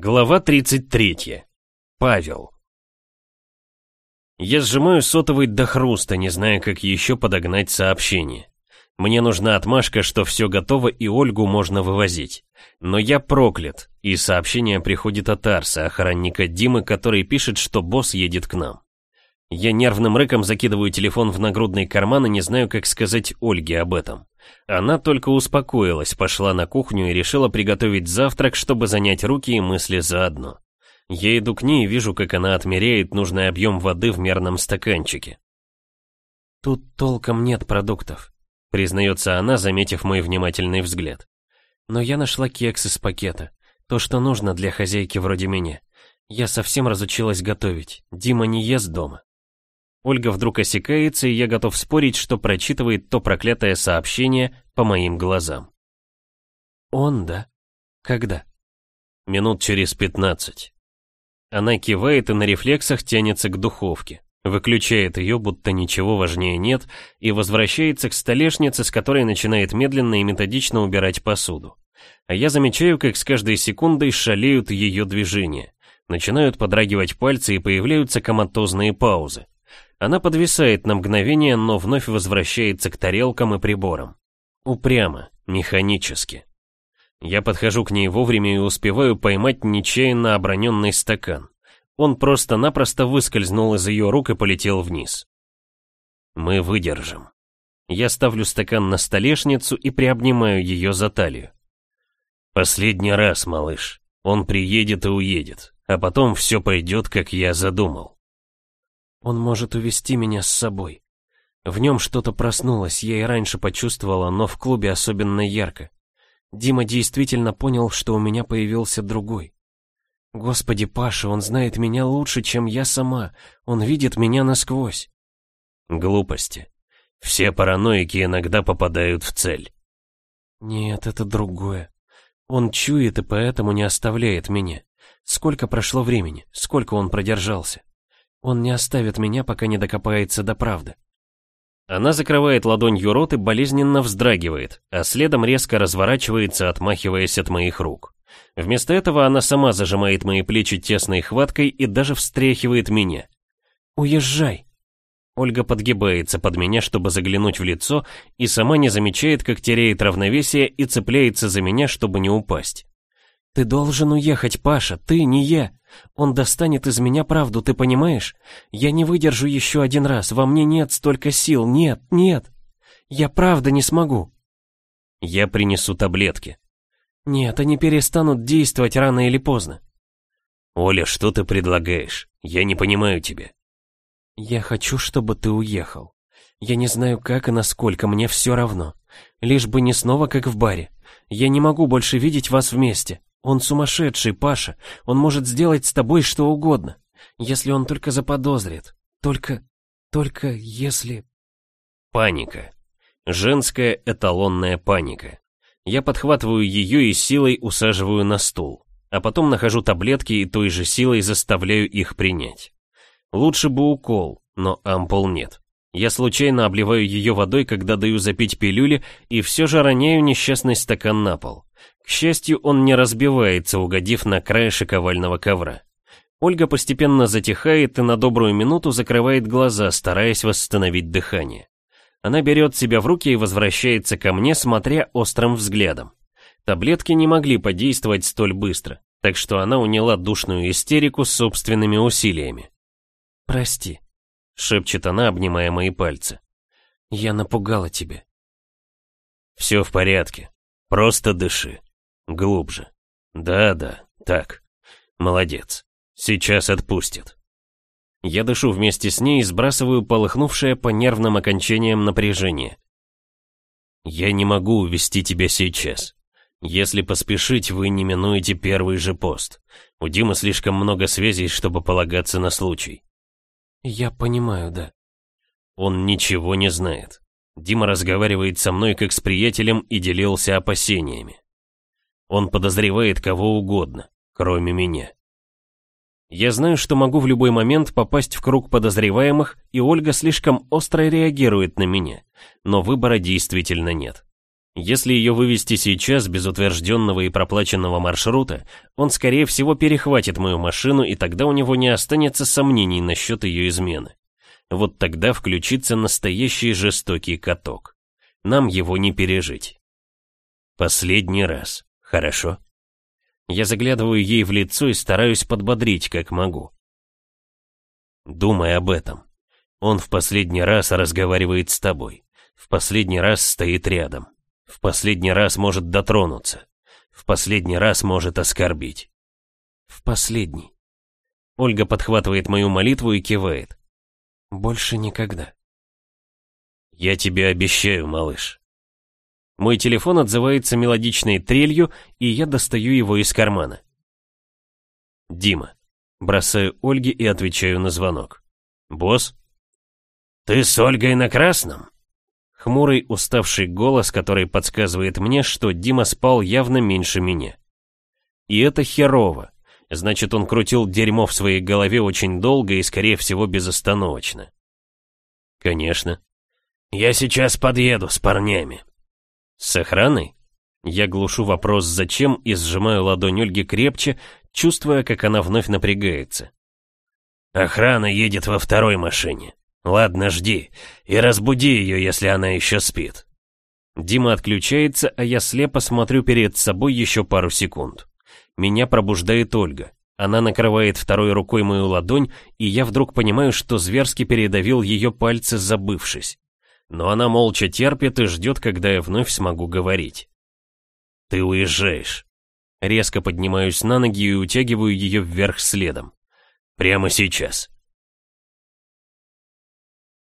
Глава 33. Павел. Я сжимаю сотовый до хруста, не зная, как еще подогнать сообщение. Мне нужна отмашка, что все готово и Ольгу можно вывозить. Но я проклят, и сообщение приходит от Арса, охранника Димы, который пишет, что босс едет к нам. Я нервным рыком закидываю телефон в нагрудный карман и не знаю, как сказать Ольге об этом. Она только успокоилась, пошла на кухню и решила приготовить завтрак, чтобы занять руки и мысли заодно. Я иду к ней и вижу, как она отмеряет нужный объем воды в мерном стаканчике. «Тут толком нет продуктов», — признается она, заметив мой внимательный взгляд. «Но я нашла кекс из пакета. То, что нужно для хозяйки вроде меня. Я совсем разучилась готовить. Дима не ест дома». Ольга вдруг осекается, и я готов спорить, что прочитывает то проклятое сообщение по моим глазам. «Он, да? Когда?» «Минут через пятнадцать». Она кивает и на рефлексах тянется к духовке, выключает ее, будто ничего важнее нет, и возвращается к столешнице, с которой начинает медленно и методично убирать посуду. А я замечаю, как с каждой секундой шалеют ее движения. Начинают подрагивать пальцы и появляются коматозные паузы. Она подвисает на мгновение, но вновь возвращается к тарелкам и приборам. Упрямо, механически. Я подхожу к ней вовремя и успеваю поймать нечаянно оброненный стакан. Он просто-напросто выскользнул из ее рук и полетел вниз. Мы выдержим. Я ставлю стакан на столешницу и приобнимаю ее за талию. Последний раз, малыш. Он приедет и уедет, а потом все пойдет, как я задумал. Он может увести меня с собой. В нем что-то проснулось, я и раньше почувствовала, но в клубе особенно ярко. Дима действительно понял, что у меня появился другой. Господи, Паша, он знает меня лучше, чем я сама. Он видит меня насквозь. Глупости. Все параноики иногда попадают в цель. Нет, это другое. Он чует и поэтому не оставляет меня. Сколько прошло времени, сколько он продержался. Он не оставит меня, пока не докопается до правды. Она закрывает ладонью рот и болезненно вздрагивает, а следом резко разворачивается, отмахиваясь от моих рук. Вместо этого она сама зажимает мои плечи тесной хваткой и даже встряхивает меня. «Уезжай!» Ольга подгибается под меня, чтобы заглянуть в лицо, и сама не замечает, как теряет равновесие и цепляется за меня, чтобы не упасть. «Ты должен уехать, Паша, ты, не я. Он достанет из меня правду, ты понимаешь? Я не выдержу еще один раз, во мне нет столько сил, нет, нет. Я правда не смогу». «Я принесу таблетки». «Нет, они перестанут действовать рано или поздно». «Оля, что ты предлагаешь? Я не понимаю тебя». «Я хочу, чтобы ты уехал. Я не знаю как и насколько, мне все равно. Лишь бы не снова как в баре. Я не могу больше видеть вас вместе. Он сумасшедший, Паша. Он может сделать с тобой что угодно. Если он только заподозрит. Только... только если... Паника. Женская эталонная паника. Я подхватываю ее и силой усаживаю на стул. А потом нахожу таблетки и той же силой заставляю их принять. Лучше бы укол, но ампул нет. Я случайно обливаю ее водой, когда даю запить пилюли, и все же роняю несчастный стакан на пол. К счастью, он не разбивается, угодив на край шиковального ковра. Ольга постепенно затихает и на добрую минуту закрывает глаза, стараясь восстановить дыхание. Она берет себя в руки и возвращается ко мне, смотря острым взглядом. Таблетки не могли подействовать столь быстро, так что она уняла душную истерику собственными усилиями. «Прости», — шепчет она, обнимая мои пальцы. «Я напугала тебя». «Все в порядке. Просто дыши». Глубже. Да-да, так. Молодец. Сейчас отпустит. Я дышу вместе с ней и сбрасываю полыхнувшее по нервным окончаниям напряжение. Я не могу увести тебя сейчас. Если поспешить, вы не минуете первый же пост. У Димы слишком много связей, чтобы полагаться на случай. Я понимаю, да. Он ничего не знает. Дима разговаривает со мной как с приятелем и делился опасениями. Он подозревает кого угодно, кроме меня. Я знаю, что могу в любой момент попасть в круг подозреваемых, и Ольга слишком остро реагирует на меня, но выбора действительно нет. Если ее вывести сейчас без утвержденного и проплаченного маршрута, он скорее всего перехватит мою машину и тогда у него не останется сомнений насчет ее измены. Вот тогда включится настоящий жестокий каток. Нам его не пережить. Последний раз, хорошо? Я заглядываю ей в лицо и стараюсь подбодрить, как могу. Думай об этом. Он в последний раз разговаривает с тобой. В последний раз стоит рядом. В последний раз может дотронуться. В последний раз может оскорбить. В последний. Ольга подхватывает мою молитву и кивает. Больше никогда. Я тебе обещаю, малыш. Мой телефон отзывается мелодичной трелью, и я достаю его из кармана. Дима. Бросаю Ольге и отвечаю на звонок. «Босс?» «Ты с Ольгой на красном?» Хмурый, уставший голос, который подсказывает мне, что Дима спал явно меньше меня. И это херово. Значит, он крутил дерьмо в своей голове очень долго и, скорее всего, безостановочно. Конечно. Я сейчас подъеду с парнями. С охраной? Я глушу вопрос «зачем» и сжимаю ладонь Ольги крепче, чувствуя, как она вновь напрягается. Охрана едет во второй машине. «Ладно, жди. И разбуди ее, если она еще спит». Дима отключается, а я слепо смотрю перед собой еще пару секунд. Меня пробуждает Ольга. Она накрывает второй рукой мою ладонь, и я вдруг понимаю, что зверски передавил ее пальцы, забывшись. Но она молча терпит и ждет, когда я вновь смогу говорить. «Ты уезжаешь». Резко поднимаюсь на ноги и утягиваю ее вверх следом. «Прямо сейчас».